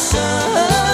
nation.